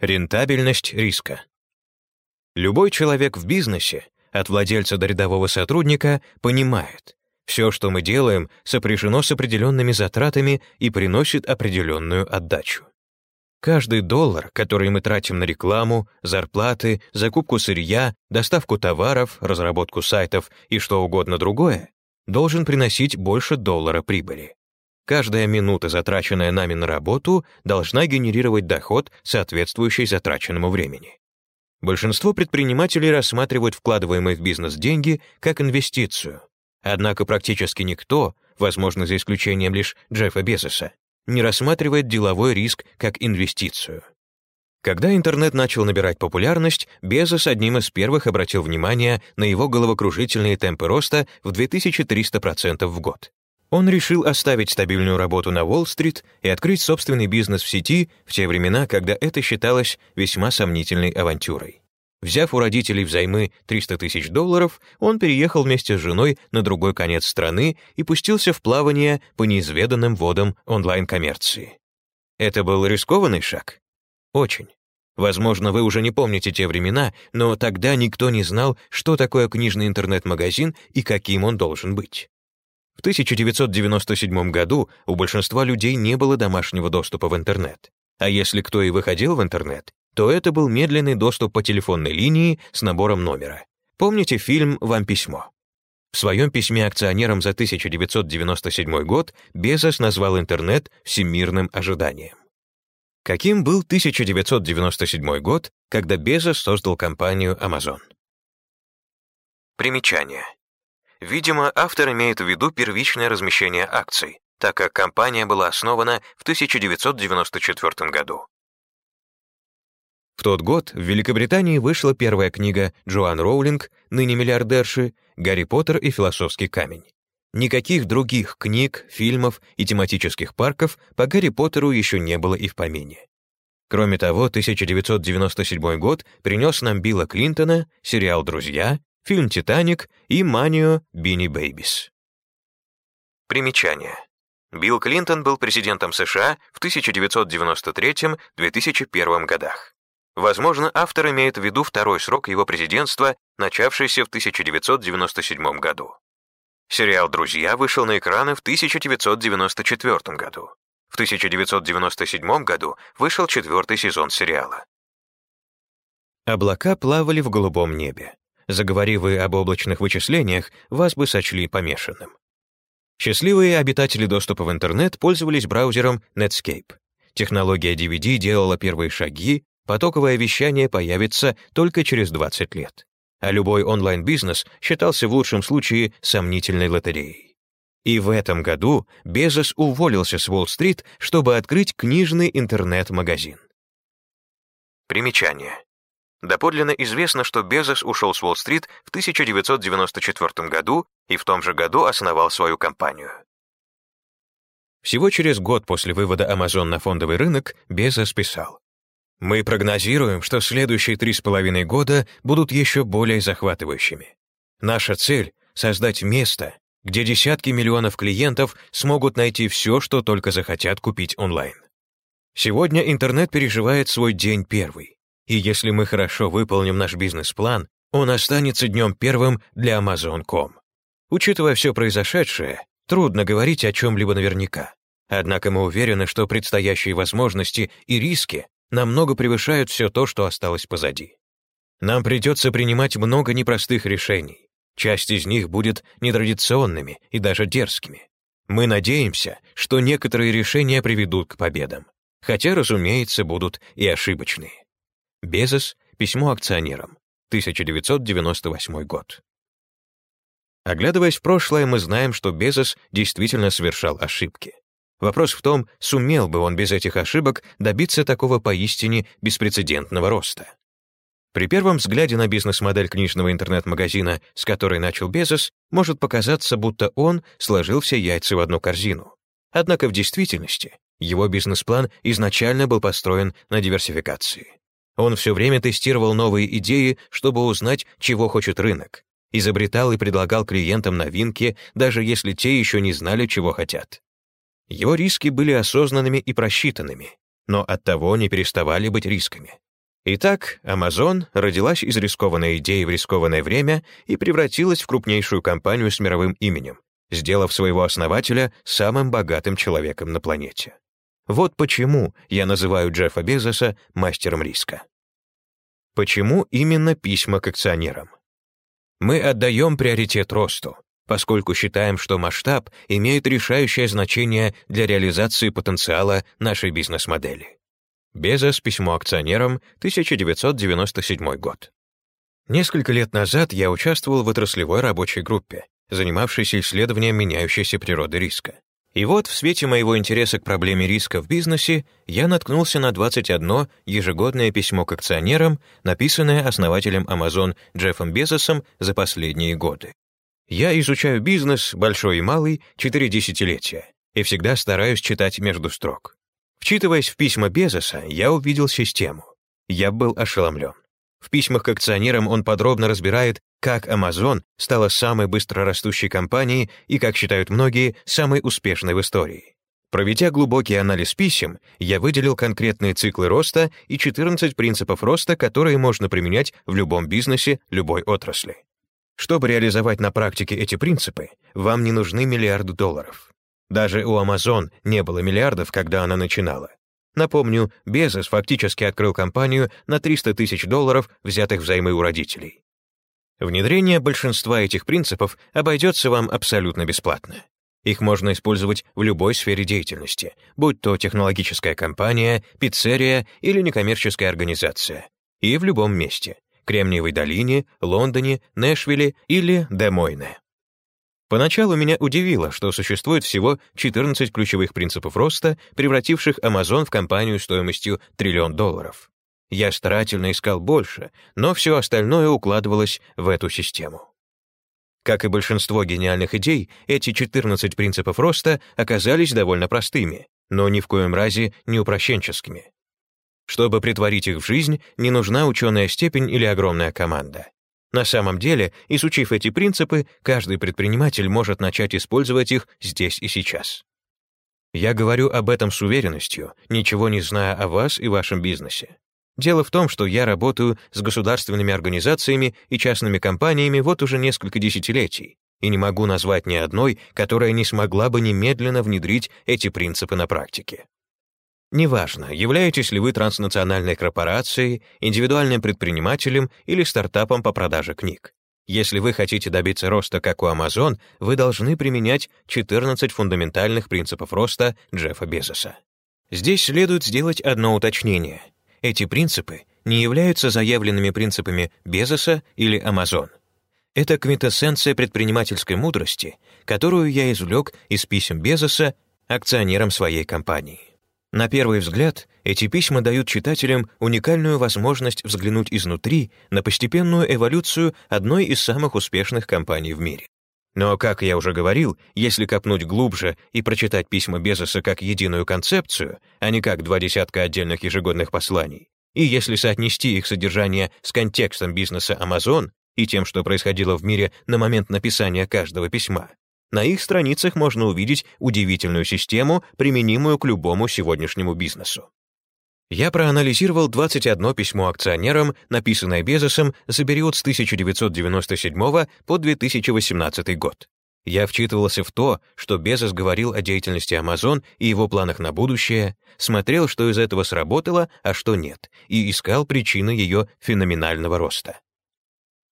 Рентабельность риска. Любой человек в бизнесе, от владельца до рядового сотрудника, понимает, все, что мы делаем, сопряжено с определенными затратами и приносит определенную отдачу. Каждый доллар, который мы тратим на рекламу, зарплаты, закупку сырья, доставку товаров, разработку сайтов и что угодно другое, должен приносить больше доллара прибыли. Каждая минута, затраченная нами на работу, должна генерировать доход, соответствующий затраченному времени. Большинство предпринимателей рассматривают вкладываемые в бизнес деньги как инвестицию. Однако практически никто, возможно, за исключением лишь Джеффа Безоса, не рассматривает деловой риск как инвестицию. Когда интернет начал набирать популярность, Безос одним из первых обратил внимание на его головокружительные темпы роста в 2300% в год. Он решил оставить стабильную работу на Уолл-стрит и открыть собственный бизнес в сети в те времена, когда это считалось весьма сомнительной авантюрой. Взяв у родителей взаймы 300 тысяч долларов, он переехал вместе с женой на другой конец страны и пустился в плавание по неизведанным водам онлайн-коммерции. Это был рискованный шаг? Очень. Возможно, вы уже не помните те времена, но тогда никто не знал, что такое книжный интернет-магазин и каким он должен быть. В 1997 году у большинства людей не было домашнего доступа в интернет. А если кто и выходил в интернет, то это был медленный доступ по телефонной линии с набором номера. Помните фильм «Вам письмо»? В своем письме акционерам за 1997 год Безос назвал интернет всемирным ожиданием. Каким был 1997 год, когда Безос создал компанию Amazon? Примечание. Видимо, автор имеет в виду первичное размещение акций, так как компания была основана в 1994 году. В тот год в Великобритании вышла первая книга Джоан Роулинг, ныне миллиардерши, «Гарри Поттер и философский камень». Никаких других книг, фильмов и тематических парков по Гарри Поттеру еще не было и в помине. Кроме того, 1997 год принес нам Билла Клинтона, сериал «Друзья», фильм «Титаник» и манию «Бинни Бэйбис». Примечание. Билл Клинтон был президентом США в 1993-2001 годах. Возможно, автор имеет в виду второй срок его президентства, начавшийся в 1997 году. Сериал «Друзья» вышел на экраны в 1994 году. В 1997 году вышел четвертый сезон сериала. Облака плавали в голубом небе. Заговорив вы об облачных вычислениях, вас бы сочли помешанным. Счастливые обитатели доступа в интернет пользовались браузером Netscape. Технология DVD делала первые шаги, потоковое вещание появится только через 20 лет. А любой онлайн-бизнес считался в лучшем случае сомнительной лотереей. И в этом году Безос уволился с Уолл-стрит, чтобы открыть книжный интернет-магазин. Примечание. Доподлинно известно, что Безос ушел с Уолл-стрит в 1994 году и в том же году основал свою компанию. Всего через год после вывода Amazon на фондовый рынок Безос писал, мы прогнозируем, что следующие три с половиной года будут еще более захватывающими. Наша цель — создать место, где десятки миллионов клиентов смогут найти все, что только захотят купить онлайн. Сегодня интернет переживает свой день первый, и если мы хорошо выполним наш бизнес-план, он останется днем первым для Amazon.com. Учитывая все произошедшее, трудно говорить о чем-либо наверняка. Однако мы уверены, что предстоящие возможности и риски намного превышают все то, что осталось позади. Нам придется принимать много непростых решений. Часть из них будет нетрадиционными и даже дерзкими. Мы надеемся, что некоторые решения приведут к победам, хотя, разумеется, будут и ошибочные. Безос, письмо акционерам, 1998 год. Оглядываясь в прошлое, мы знаем, что Безос действительно совершал ошибки. Вопрос в том, сумел бы он без этих ошибок добиться такого поистине беспрецедентного роста. При первом взгляде на бизнес-модель книжного интернет-магазина, с которой начал Безос, может показаться, будто он сложил все яйца в одну корзину. Однако в действительности его бизнес-план изначально был построен на диверсификации. Он все время тестировал новые идеи, чтобы узнать, чего хочет рынок, изобретал и предлагал клиентам новинки, даже если те еще не знали, чего хотят. Его риски были осознанными и просчитанными, но оттого не переставали быть рисками. Итак, Amazon родилась из рискованной идеи в рискованное время и превратилась в крупнейшую компанию с мировым именем, сделав своего основателя самым богатым человеком на планете. Вот почему я называю Джеффа Безоса мастером риска. Почему именно письма к акционерам? Мы отдаем приоритет росту, поскольку считаем, что масштаб имеет решающее значение для реализации потенциала нашей бизнес-модели. Безос, письмо акционерам, 1997 год. Несколько лет назад я участвовал в отраслевой рабочей группе, занимавшейся исследованием меняющейся природы риска. И вот в свете моего интереса к проблеме риска в бизнесе я наткнулся на 21 ежегодное письмо к акционерам, написанное основателем Amazon Джеффом Безосом за последние годы. Я изучаю бизнес, большой и малый, четыре десятилетия, и всегда стараюсь читать между строк. Вчитываясь в письма Безоса, я увидел систему. Я был ошеломлен. В письмах к акционерам он подробно разбирает, как Amazon стала самой быстрорастущей компанией и, как считают многие, самой успешной в истории. Проведя глубокий анализ писем, я выделил конкретные циклы роста и 14 принципов роста, которые можно применять в любом бизнесе, любой отрасли. Чтобы реализовать на практике эти принципы, вам не нужны миллиарды долларов. Даже у Amazon не было миллиардов, когда она начинала. Напомню, Безос фактически открыл компанию на 300 тысяч долларов, взятых взаймы у родителей. Внедрение большинства этих принципов обойдется вам абсолютно бесплатно. Их можно использовать в любой сфере деятельности, будь то технологическая компания, пиццерия или некоммерческая организация. И в любом месте, Кремниевой долине, Лондоне, Нэшвилле или Демойне. Поначалу меня удивило, что существует всего 14 ключевых принципов роста, превративших Amazon в компанию стоимостью триллион долларов. Я старательно искал больше, но все остальное укладывалось в эту систему. Как и большинство гениальных идей, эти 14 принципов роста оказались довольно простыми, но ни в коем разе не упрощенческими. Чтобы притворить их в жизнь, не нужна ученая степень или огромная команда. На самом деле, изучив эти принципы, каждый предприниматель может начать использовать их здесь и сейчас. Я говорю об этом с уверенностью, ничего не зная о вас и вашем бизнесе. Дело в том, что я работаю с государственными организациями и частными компаниями вот уже несколько десятилетий, и не могу назвать ни одной, которая не смогла бы немедленно внедрить эти принципы на практике. Неважно, являетесь ли вы транснациональной корпорацией, индивидуальным предпринимателем или стартапом по продаже книг. Если вы хотите добиться роста, как у Amazon, вы должны применять 14 фундаментальных принципов роста Джеффа Безоса. Здесь следует сделать одно уточнение. Эти принципы не являются заявленными принципами Безоса или Amazon. Это квинтэссенция предпринимательской мудрости, которую я извлек из писем Безоса акционерам своей компании. На первый взгляд, эти письма дают читателям уникальную возможность взглянуть изнутри на постепенную эволюцию одной из самых успешных компаний в мире. Но, как я уже говорил, если копнуть глубже и прочитать письма Безоса как единую концепцию, а не как два десятка отдельных ежегодных посланий, и если соотнести их содержание с контекстом бизнеса Amazon и тем, что происходило в мире на момент написания каждого письма, на их страницах можно увидеть удивительную систему, применимую к любому сегодняшнему бизнесу. Я проанализировал 21 письмо акционерам, написанное Безосом за период с 1997 по 2018 год. Я вчитывался в то, что Безос говорил о деятельности Amazon и его планах на будущее, смотрел, что из этого сработало, а что нет, и искал причины ее феноменального роста.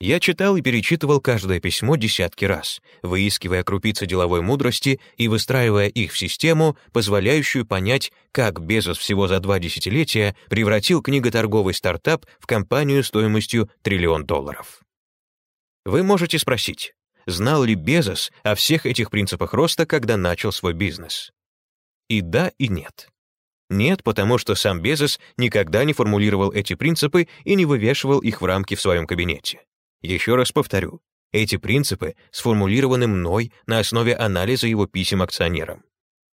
Я читал и перечитывал каждое письмо десятки раз, выискивая крупицы деловой мудрости и выстраивая их в систему, позволяющую понять, как Безос всего за два десятилетия превратил книготорговый стартап в компанию стоимостью триллион долларов. Вы можете спросить, знал ли Безос о всех этих принципах роста, когда начал свой бизнес? И да, и нет. Нет, потому что сам Безос никогда не формулировал эти принципы и не вывешивал их в рамки в своем кабинете. Еще раз повторю, эти принципы сформулированы мной на основе анализа его писем акционерам.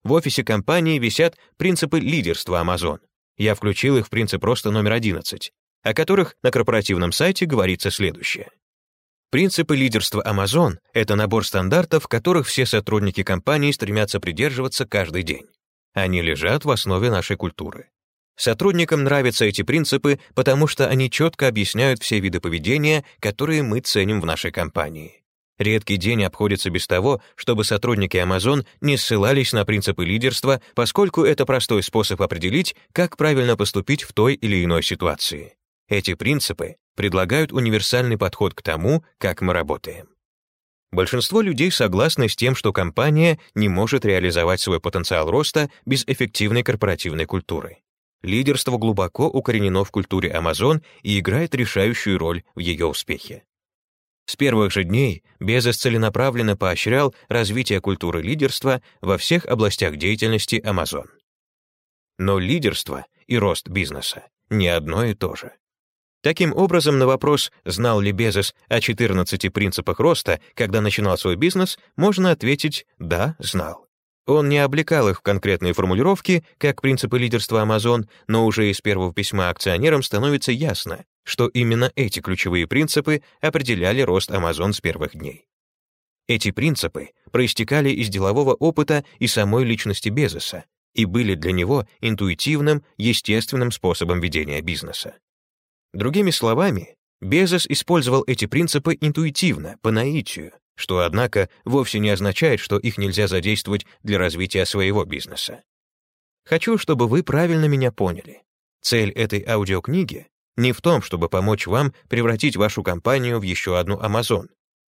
В офисе компании висят принципы лидерства Amazon. Я включил их в принцип роста номер 11, о которых на корпоративном сайте говорится следующее. Принципы лидерства Amazon — это набор стандартов, которых все сотрудники компании стремятся придерживаться каждый день. Они лежат в основе нашей культуры. Сотрудникам нравятся эти принципы, потому что они четко объясняют все виды поведения, которые мы ценим в нашей компании. Редкий день обходится без того, чтобы сотрудники Amazon не ссылались на принципы лидерства, поскольку это простой способ определить, как правильно поступить в той или иной ситуации. Эти принципы предлагают универсальный подход к тому, как мы работаем. Большинство людей согласны с тем, что компания не может реализовать свой потенциал роста без эффективной корпоративной культуры. Лидерство глубоко укоренено в культуре Amazon и играет решающую роль в ее успехе. С первых же дней Безос целенаправленно поощрял развитие культуры лидерства во всех областях деятельности Amazon. Но лидерство и рост бизнеса — не одно и то же. Таким образом, на вопрос, знал ли Безос о 14 принципах роста, когда начинал свой бизнес, можно ответить «да, знал». Он не облекал их в конкретные формулировки, как принципы лидерства Amazon, но уже из первого письма акционерам становится ясно, что именно эти ключевые принципы определяли рост Amazon с первых дней. Эти принципы проистекали из делового опыта и самой личности Безоса и были для него интуитивным, естественным способом ведения бизнеса. Другими словами, Безос использовал эти принципы интуитивно, по наитию, что, однако, вовсе не означает, что их нельзя задействовать для развития своего бизнеса. Хочу, чтобы вы правильно меня поняли. Цель этой аудиокниги не в том, чтобы помочь вам превратить вашу компанию в еще одну Amazon.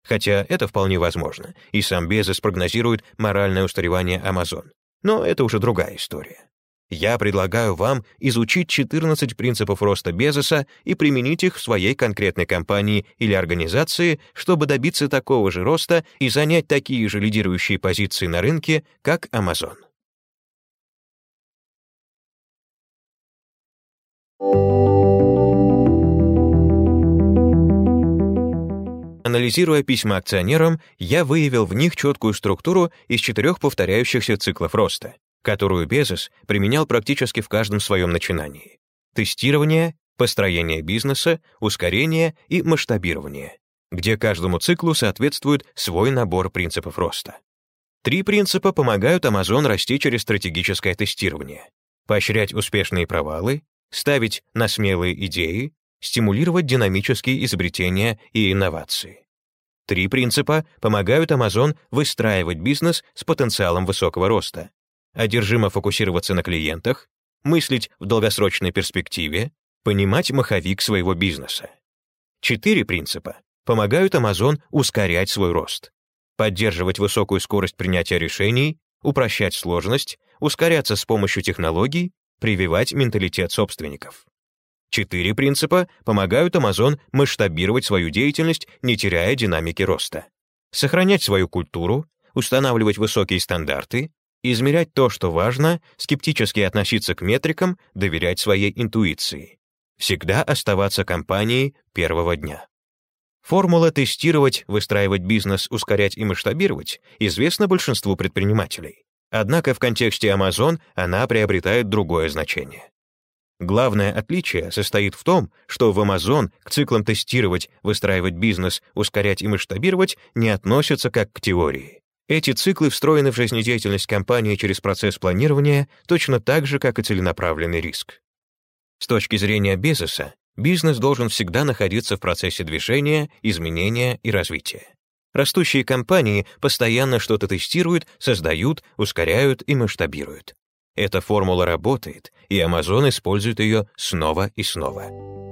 Хотя это вполне возможно, и сам Безос прогнозирует моральное устаревание Amazon. Но это уже другая история. Я предлагаю вам изучить 14 принципов роста Безоса и применить их в своей конкретной компании или организации, чтобы добиться такого же роста и занять такие же лидирующие позиции на рынке, как Amazon. Анализируя письма акционерам, я выявил в них четкую структуру из четырех повторяющихся циклов роста, которую Безос применял практически в каждом своем начинании. Тестирование, построение бизнеса, ускорение и масштабирование, где каждому циклу соответствует свой набор принципов роста. Три принципа помогают Amazon расти через стратегическое тестирование, поощрять успешные провалы, ставить на смелые идеи, стимулировать динамические изобретения и инновации. Три принципа помогают Amazon выстраивать бизнес с потенциалом высокого роста. Одержимо фокусироваться на клиентах, мыслить в долгосрочной перспективе, понимать маховик своего бизнеса. Четыре принципа помогают Amazon ускорять свой рост. Поддерживать высокую скорость принятия решений, упрощать сложность, ускоряться с помощью технологий, прививать менталитет собственников. Четыре принципа помогают Amazon масштабировать свою деятельность, не теряя динамики роста. Сохранять свою культуру, устанавливать высокие стандарты, измерять то, что важно, скептически относиться к метрикам, доверять своей интуиции. Всегда оставаться компанией первого дня. Формула тестировать, выстраивать бизнес, ускорять и масштабировать известна большинству предпринимателей. Однако в контексте Amazon она приобретает другое значение. Главное отличие состоит в том, что в Amazon к циклам тестировать, выстраивать бизнес, ускорять и масштабировать не относятся как к теории. Эти циклы встроены в жизнедеятельность компании через процесс планирования точно так же, как и целенаправленный риск. С точки зрения Безоса, бизнес должен всегда находиться в процессе движения, изменения и развития. Растущие компании постоянно что-то тестируют, создают, ускоряют и масштабируют. Эта формула работает, и Amazon использует ее снова и снова.